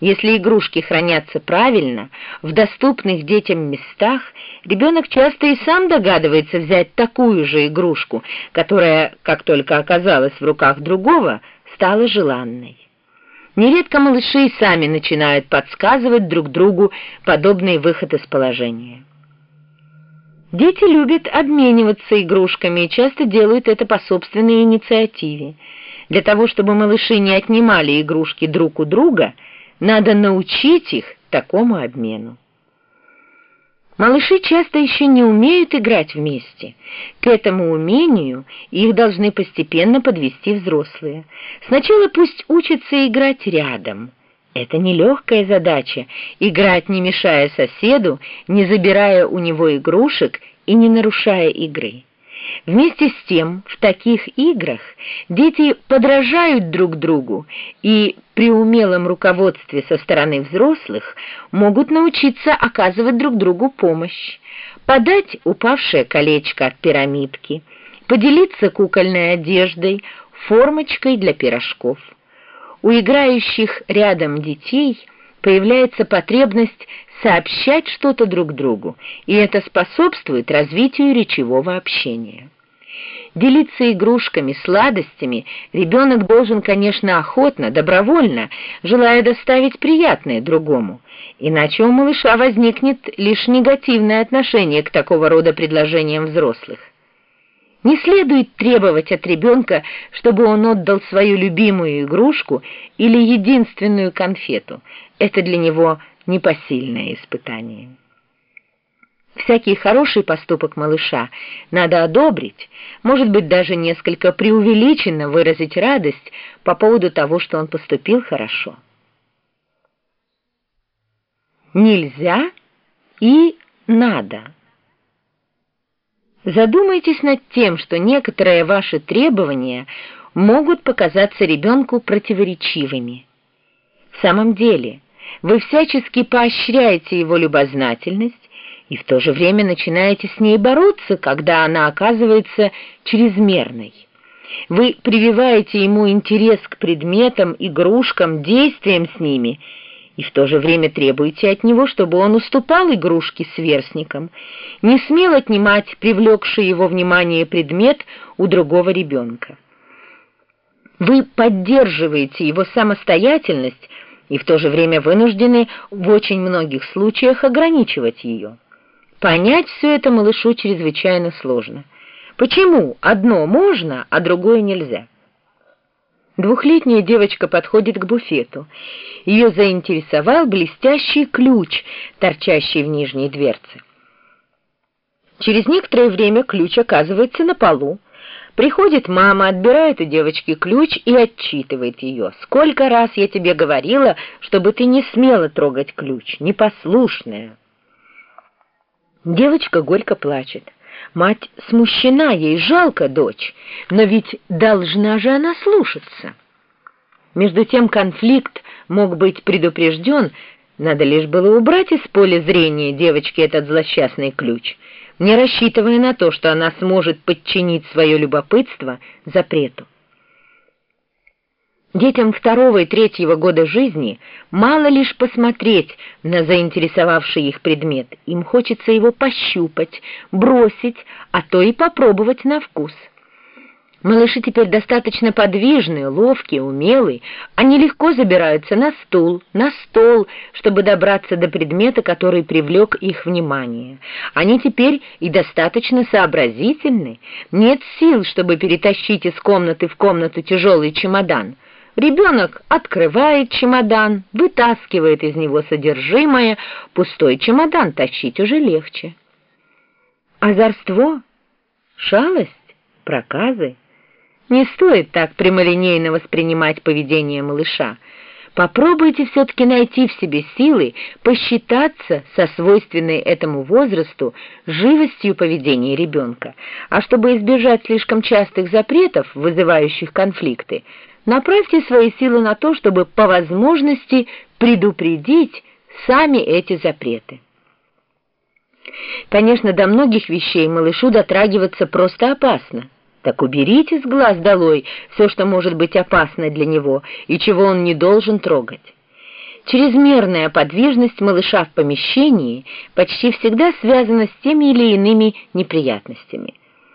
Если игрушки хранятся правильно, в доступных детям местах, ребенок часто и сам догадывается взять такую же игрушку, которая, как только оказалась в руках другого, стала желанной. Нередко малыши и сами начинают подсказывать друг другу подобный выход из положения. Дети любят обмениваться игрушками и часто делают это по собственной инициативе. Для того, чтобы малыши не отнимали игрушки друг у друга, надо научить их такому обмену. Малыши часто еще не умеют играть вместе. К этому умению их должны постепенно подвести взрослые. Сначала пусть учатся играть рядом. Это нелегкая задача — играть, не мешая соседу, не забирая у него игрушек и не нарушая игры. Вместе с тем, в таких играх дети подражают друг другу и при умелом руководстве со стороны взрослых могут научиться оказывать друг другу помощь, подать упавшее колечко от пирамидки, поделиться кукольной одеждой, формочкой для пирожков. У играющих рядом детей появляется потребность сообщать что-то друг другу, и это способствует развитию речевого общения. Делиться игрушками, сладостями ребенок должен, конечно, охотно, добровольно, желая доставить приятное другому, иначе у малыша возникнет лишь негативное отношение к такого рода предложениям взрослых. Не следует требовать от ребенка, чтобы он отдал свою любимую игрушку или единственную конфету. Это для него непосильное испытание. Всякий хороший поступок малыша надо одобрить, может быть, даже несколько преувеличенно выразить радость по поводу того, что он поступил хорошо. Нельзя и надо. Задумайтесь над тем, что некоторые ваши требования могут показаться ребенку противоречивыми. В самом деле, вы всячески поощряете его любознательность и в то же время начинаете с ней бороться, когда она оказывается чрезмерной. Вы прививаете ему интерес к предметам, игрушкам, действиям с ними – и в то же время требуете от него, чтобы он уступал игрушке сверстникам, не смел отнимать привлекший его внимание предмет у другого ребенка. Вы поддерживаете его самостоятельность и в то же время вынуждены в очень многих случаях ограничивать ее. Понять все это малышу чрезвычайно сложно. Почему одно можно, а другое нельзя? Двухлетняя девочка подходит к буфету. Ее заинтересовал блестящий ключ, торчащий в нижней дверце. Через некоторое время ключ оказывается на полу. Приходит мама, отбирает у девочки ключ и отчитывает ее. «Сколько раз я тебе говорила, чтобы ты не смела трогать ключ, непослушная!» Девочка горько плачет. Мать смущена, ей жалко дочь, но ведь должна же она слушаться. Между тем конфликт мог быть предупрежден, надо лишь было убрать из поля зрения девочки этот злосчастный ключ, не рассчитывая на то, что она сможет подчинить свое любопытство запрету. Детям второго и третьего года жизни мало лишь посмотреть на заинтересовавший их предмет. Им хочется его пощупать, бросить, а то и попробовать на вкус. Малыши теперь достаточно подвижные, ловкие, умелые. Они легко забираются на стул, на стол, чтобы добраться до предмета, который привлек их внимание. Они теперь и достаточно сообразительны. Нет сил, чтобы перетащить из комнаты в комнату тяжелый чемодан. Ребенок открывает чемодан, вытаскивает из него содержимое, пустой чемодан тащить уже легче. Озорство, шалость, проказы. Не стоит так прямолинейно воспринимать поведение малыша. Попробуйте все-таки найти в себе силы посчитаться со свойственной этому возрасту живостью поведения ребенка. А чтобы избежать слишком частых запретов, вызывающих конфликты, Направьте свои силы на то, чтобы по возможности предупредить сами эти запреты. Конечно, до многих вещей малышу дотрагиваться просто опасно. Так уберите с глаз долой все, что может быть опасно для него и чего он не должен трогать. чрезмерная подвижность малыша в помещении почти всегда связана с теми или иными неприятностями –